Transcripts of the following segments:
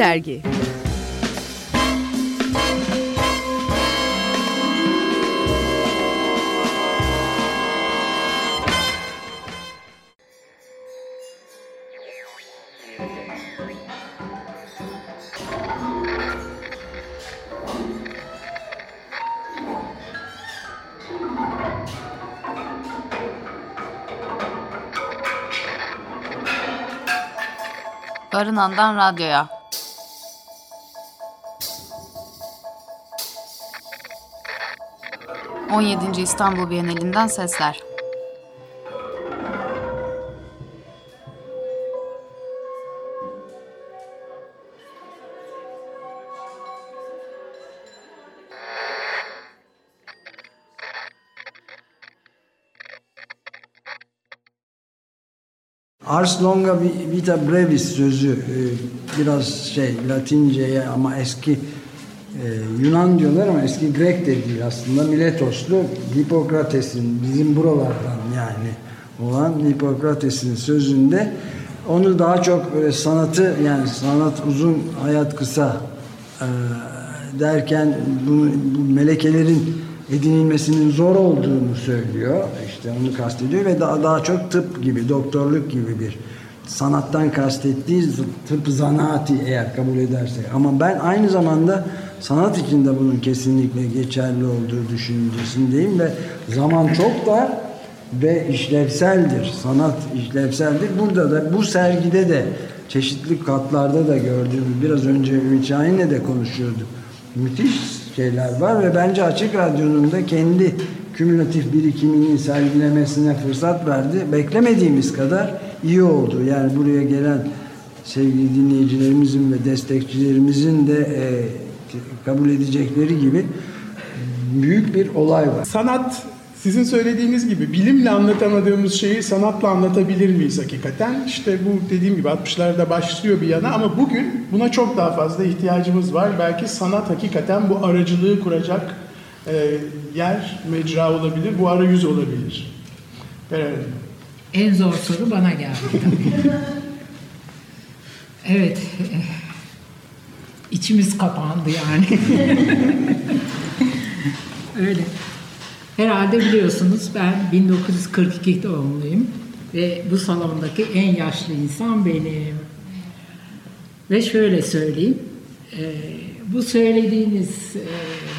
Dergi Barınan'dan radyoya. On yedinci İstanbul Bienalinden sesler. Ars longa vita brevis sözü e, biraz şey Latinceye ama eski e, Yunan diyorlar ama eski Grek de değil aslında Miletoslu Hipokrates'in bizim buralardan yani olan Hipokrates'in sözünde onu daha çok böyle sanatı yani sanat uzun hayat kısa e, derken bunu, bu melekelerin edinilmesinin zor olduğunu söylüyor. İşte onu kastediyor ve daha daha çok tıp gibi, doktorluk gibi bir sanattan kastettiği tıp zanaati eğer kabul edersek. Ama ben aynı zamanda sanat içinde bunun kesinlikle geçerli olduğu düşüncesindeyim ve zaman çok dar ve işlevseldir. Sanat işlevseldir. Burada da bu sergide de çeşitli katlarda da gördüğümüz biraz önce Ümit Şahin'le de konuşuyorduk. Müthiş şeyler var ve bence Açık Radyo'nun da kendi kümülatif birikimini sergilemesine fırsat verdi. Beklemediğimiz kadar iyi oldu. Yani buraya gelen sevgili dinleyicilerimizin ve destekçilerimizin de e, kabul edecekleri gibi büyük bir olay var. Sanat sizin söylediğiniz gibi bilimle anlatamadığımız şeyi sanatla anlatabilir miyiz hakikaten? İşte bu dediğim gibi 60'larda başlıyor bir yana ama bugün buna çok daha fazla ihtiyacımız var. Belki sanat hakikaten bu aracılığı kuracak e, yer, mecra olabilir, bu arayüz olabilir. Evet. En zor soru bana geldi tabii. evet. İçimiz kapandı yani. Öyle. Herhalde biliyorsunuz ben 1942 doğumluyum ve bu salondaki en yaşlı insan benim. Ve şöyle söyleyeyim, e, bu söylediğiniz e,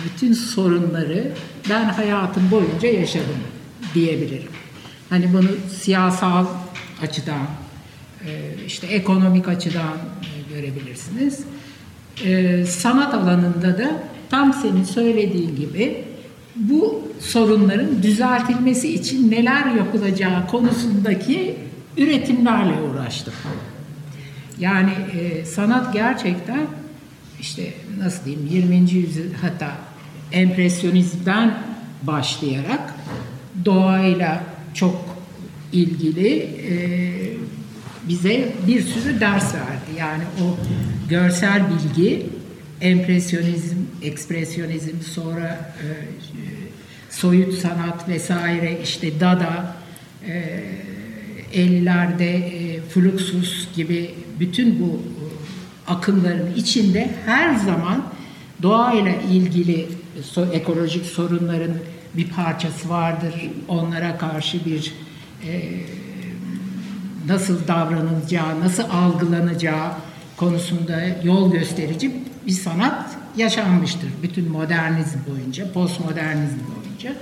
bütün sorunları ben hayatım boyunca yaşadım diyebilirim. Hani bunu siyasal açıdan, e, işte ekonomik açıdan görebilirsiniz. Sanat alanında da tam senin söylediğin gibi bu sorunların düzeltilmesi için neler yapılacağı konusundaki üretimlerle uğraştım. Yani e, sanat gerçekten işte nasıl diyeyim 20. yüzyıl hatta empresyonizmden başlayarak doğayla çok ilgili e, bize bir sürü ders verdi. Yani o görsel bilgi empresyonizm, ekspresyonizm, sonra e, soyut sanat vesaire işte Dada, e, 50'lerde e, Fluxus gibi bütün bu e, akımların içinde her zaman doğayla ilgili ekolojik sorunların bir parçası vardır. Onlara karşı bir e, nasıl davranılacağı, nasıl algılanacağı konusunda yol gösterici bir sanat yaşanmıştır. Bütün modernizm boyunca, postmodernizm boyunca.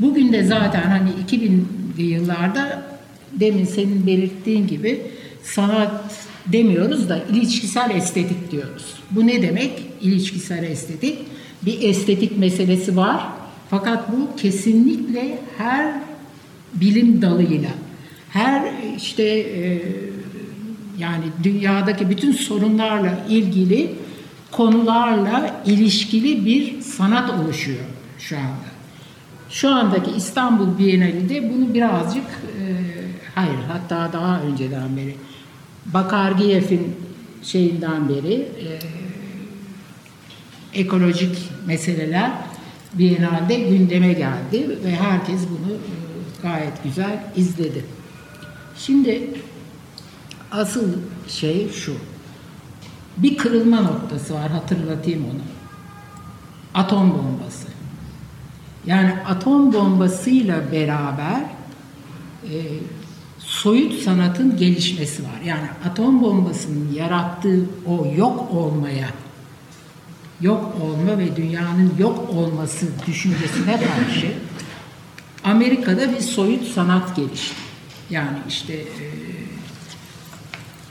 Bugün de zaten hani 2000'li yıllarda demin senin belirttiğin gibi sanat demiyoruz da ilişkisel estetik diyoruz. Bu ne demek? İlişkisel estetik. Bir estetik meselesi var. Fakat bu kesinlikle her bilim dalıyla, her işte e, yani dünyadaki bütün sorunlarla ilgili konularla ilişkili bir sanat oluşuyor şu anda. Şu andaki İstanbul Bienalinde bunu birazcık, e, hayır hatta daha önceden beri, Bakargiyev'in şeyinden beri e, ekolojik meseleler Biennale'de gündeme geldi ve herkes bunu e, gayet güzel izledi. Şimdi asıl şey şu, Bir kırılma noktası var hatırlatayım onu. Atom bombası. Yani atom bombasıyla beraber e, soyut sanatın gelişmesi var. Yani atom bombasının yarattığı o yok olmaya, yok olma ve dünyanın yok olması düşüncesine karşı Amerika'da bir soyut sanat gelişti. Yani işte e,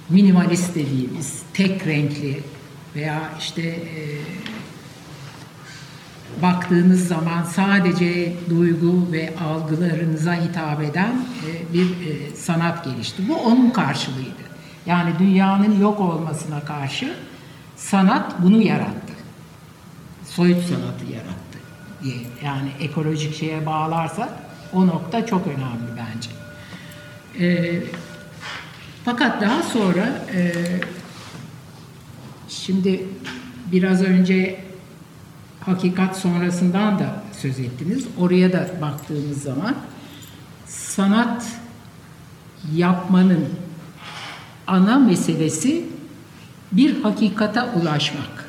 minimalist dediğimiz tek renkli veya işte e, baktığınız zaman sadece duygu ve algılarınıza hitap eden e, bir e, sanat gelişti. Bu onun karşılığıydı. Yani dünyanın yok olmasına karşı sanat bunu yarattı. Soyut sanatı yarattı. Yani ekolojik şeye bağlarsak o nokta çok önemli bence. E, fakat daha sonra e, şimdi biraz önce hakikat sonrasından da söz ettiniz. Oraya da baktığımız zaman sanat yapmanın ana meselesi bir hakikate ulaşmak.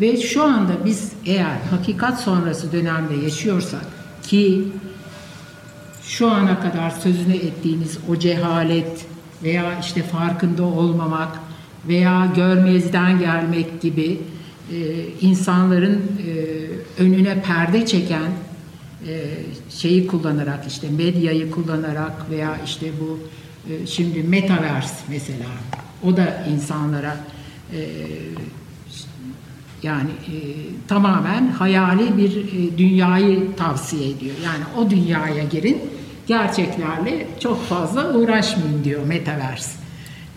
Ve şu anda biz eğer hakikat sonrası dönemde yaşıyorsak ki şu ana kadar sözünü ettiğiniz o cehalet veya işte farkında olmamak veya görmezden gelmek gibi e, insanların e, önüne perde çeken e, şeyi kullanarak işte medyayı kullanarak veya işte bu e, şimdi metaverse mesela o da insanlara e, yani e, tamamen hayali bir e, dünyayı tavsiye ediyor. Yani o dünyaya girin, gerçeklerle çok fazla uğraşmayın diyor Metaverse.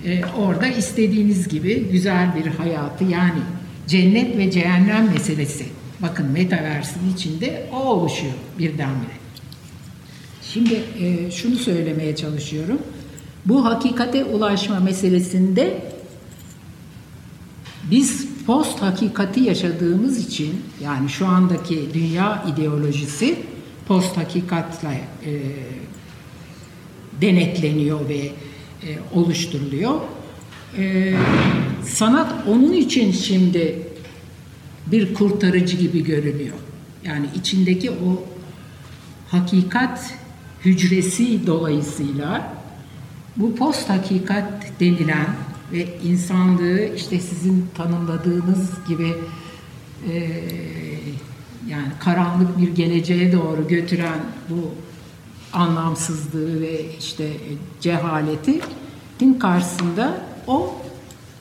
E, orada istediğiniz gibi güzel bir hayatı yani cennet ve cehennem meselesi. Bakın Metaverse'in içinde o oluşuyor birdenbire. Şimdi e, şunu söylemeye çalışıyorum. Bu hakikate ulaşma meselesinde biz post hakikati yaşadığımız için yani şu andaki dünya ideolojisi post hakikatle e, denetleniyor ve e, oluşturuluyor. E, sanat onun için şimdi bir kurtarıcı gibi görünüyor. Yani içindeki o hakikat hücresi dolayısıyla bu post hakikat denilen ve insanlığı işte sizin tanımladığınız gibi e, yani karanlık bir geleceğe doğru götüren bu anlamsızlığı ve işte cehaleti din karşısında o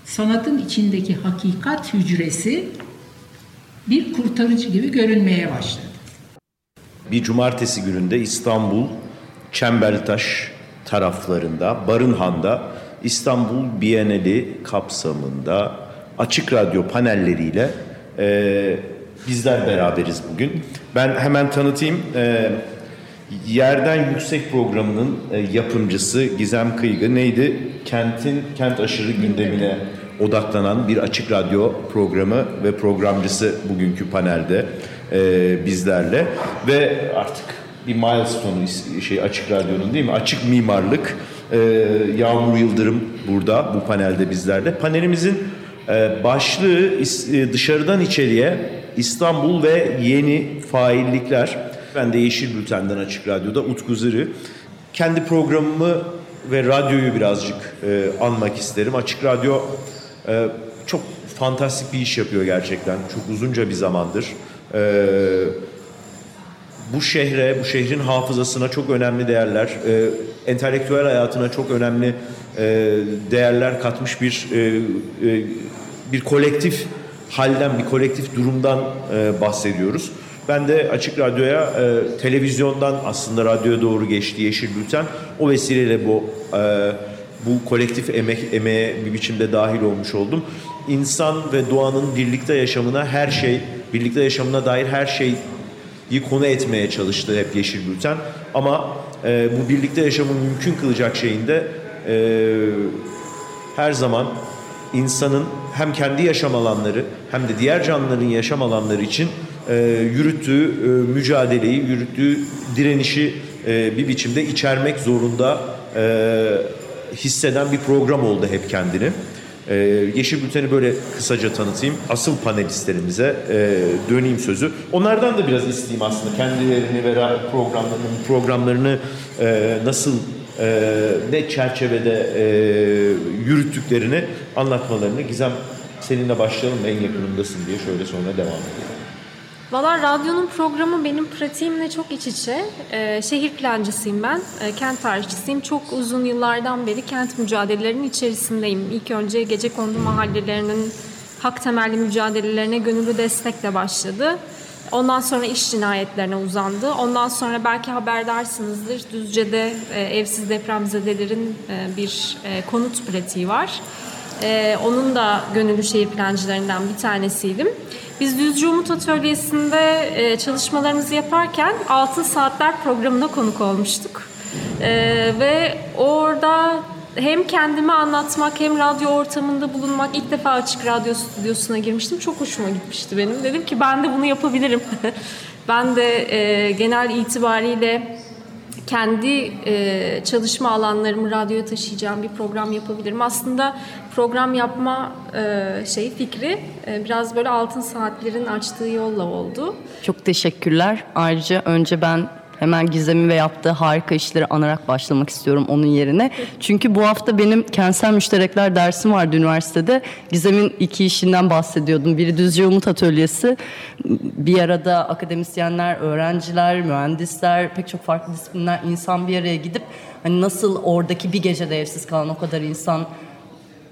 sanatın içindeki hakikat hücresi bir kurtarıcı gibi görünmeye başladı. Bir cumartesi gününde İstanbul Çembertaş taraflarında Barınhan'da İstanbul Bienali kapsamında açık radyo panelleriyle e, bizler beraberiz bugün. Ben hemen tanıtayım. E, Yerden Yüksek programının e, yapımcısı Gizem Kıygı neydi? Kentin kent aşırı gündemine odaklanan bir açık radyo programı ve programcısı bugünkü panelde e, bizlerle ve artık bir milestone şey açık radyonun değil mi? Açık mimarlık e, Yağmur Yıldırım burada bu panelde bizlerle. Panelimizin e, başlığı e, dışarıdan içeriye İstanbul ve yeni faillikler. Ben de Yeşil Bülten'den Açık Radyo'da Utku Zırı. Kendi programımı ve radyoyu birazcık e, anmak isterim. Açık Radyo çok fantastik bir iş yapıyor gerçekten. Çok uzunca bir zamandır. Bu şehre, bu şehrin hafızasına çok önemli değerler, e, entelektüel hayatına çok önemli e, değerler katmış bir e, e, bir kolektif halden, bir kolektif durumdan bahsediyoruz. Ben de Açık Radyo'ya e, televizyondan aslında radyoya doğru geçti Yeşil Bülten. O vesileyle bu e, bu kolektif emek emeğe bir biçimde dahil olmuş oldum. İnsan ve doğanın birlikte yaşamına her şey, birlikte yaşamına dair her şey konu etmeye çalıştı hep Yeşil Bülten. Ama e, bu birlikte yaşamı mümkün kılacak şeyin de e, her zaman insanın hem kendi yaşam alanları hem de diğer canlıların yaşam alanları için e, yürüttüğü e, mücadeleyi, yürüttüğü direnişi e, bir biçimde içermek zorunda e, hisseden bir program oldu hep kendini. E, Yeşil Bülten'i böyle kısaca tanıtayım. Asıl panelistlerimize e, döneyim sözü. Onlardan da biraz isteyeyim aslında. Kendilerini ve programlarını, programlarını e, nasıl e, ne çerçevede e, yürüttüklerini anlatmalarını. Gizem seninle başlayalım en yakınındasın diye şöyle sonra devam edelim. Valla radyonun programı benim pratiğimle çok iç içe. Ee, şehir plancısıyım ben, ee, kent tarihçisiyim. Çok uzun yıllardan beri kent mücadelelerinin içerisindeyim. İlk önce gece kondu mahallelerinin hak temelli mücadelelerine gönüllü destekle başladı. Ondan sonra iş cinayetlerine uzandı. Ondan sonra belki haberdarsınızdır. Düzce'de e, evsiz depremzedelerin e, bir e, konut pratiği var. E, onun da gönüllü şehir plancılarından bir tanesiydim. Biz Düzce Umut Atölyesi'nde e, çalışmalarımızı yaparken Altın Saatler programına konuk olmuştuk. E, ve orada hem kendimi anlatmak hem radyo ortamında bulunmak ilk defa açık radyo stüdyosuna girmiştim. Çok hoşuma gitmişti benim. Dedim ki ben de bunu yapabilirim. ben de e, genel itibariyle kendi e, çalışma alanlarımı radyoya taşıyacağım bir program yapabilirim. Aslında program yapma e, şey fikri e, biraz böyle altın saatlerin açtığı yolla oldu. Çok teşekkürler. Ayrıca önce ben hemen Gizem'i ve yaptığı harika işleri anarak başlamak istiyorum onun yerine. Çünkü bu hafta benim kentsel müşterekler dersim vardı üniversitede. Gizem'in iki işinden bahsediyordum. Biri Düzce Umut Atölyesi. Bir arada akademisyenler, öğrenciler, mühendisler, pek çok farklı disiplinler insan bir araya gidip hani nasıl oradaki bir gecede evsiz kalan o kadar insan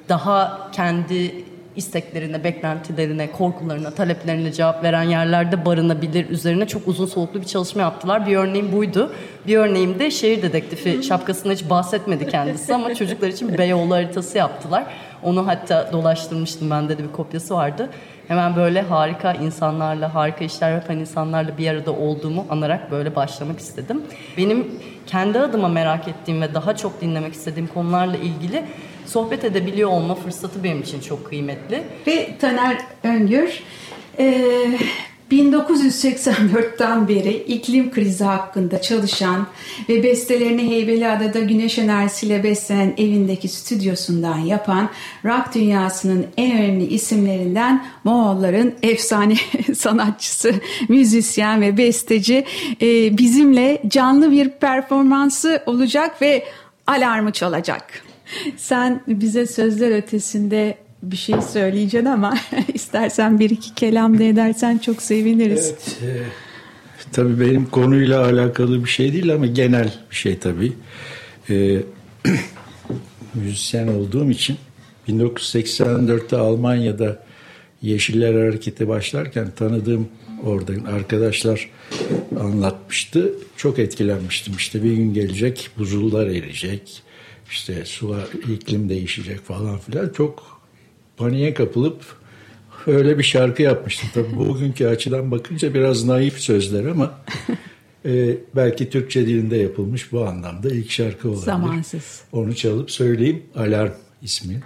daha kendi isteklerine, beklentilerine, korkularına, taleplerine cevap veren yerlerde barınabilir üzerine çok uzun soluklu bir çalışma yaptılar. Bir örneğim buydu. Bir örneğim de şehir dedektifi şapkasında hiç bahsetmedi kendisi ama çocuklar için Beyoğlu haritası yaptılar. Onu hatta dolaştırmıştım bende de bir kopyası vardı. Hemen böyle harika insanlarla, harika işler yapan insanlarla bir arada olduğumu anarak böyle başlamak istedim. Benim kendi adıma merak ettiğim ve daha çok dinlemek istediğim konularla ilgili sohbet edebiliyor olma fırsatı benim için çok kıymetli. Ve Taner Öngör e, 1984'ten beri iklim krizi hakkında çalışan ve bestelerini Heybeliada'da güneş enerjisiyle beslenen evindeki stüdyosundan yapan rock dünyasının en önemli isimlerinden Moğolların efsane sanatçısı, müzisyen ve besteci e, bizimle canlı bir performansı olacak ve alarmı çalacak. Sen bize sözler ötesinde bir şey söyleyeceksin ama istersen bir iki kelam da edersen çok seviniriz. Evet, e, tabii benim konuyla alakalı bir şey değil ama genel bir şey tabii. E, müzisyen olduğum için 1984'te Almanya'da Yeşiller Hareketi başlarken tanıdığım oradan arkadaşlar anlatmıştı. Çok etkilenmiştim. İşte bir gün gelecek buzullar eriyecek. İşte sular, iklim değişecek falan filan. Çok paniğe kapılıp öyle bir şarkı yapmıştım. Tabii bugünkü açıdan bakınca biraz naif sözler ama e, belki Türkçe dilinde yapılmış bu anlamda ilk şarkı olabilir. Zamansız. Onu çalıp söyleyeyim. Alarm ismi.